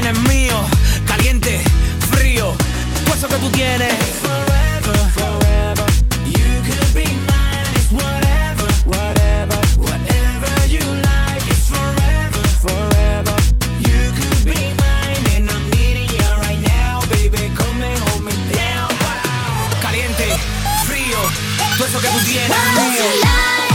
tienes mío, caliente, frío, pues eso que tú tienes. Forever, forever, you could be mine, it's whatever, whatever, whatever you like, it's forever, forever, you could be mine, and I'm needing you right now, baby, come and hold me down, wow. Caliente, frío, pues eso que tú tienes.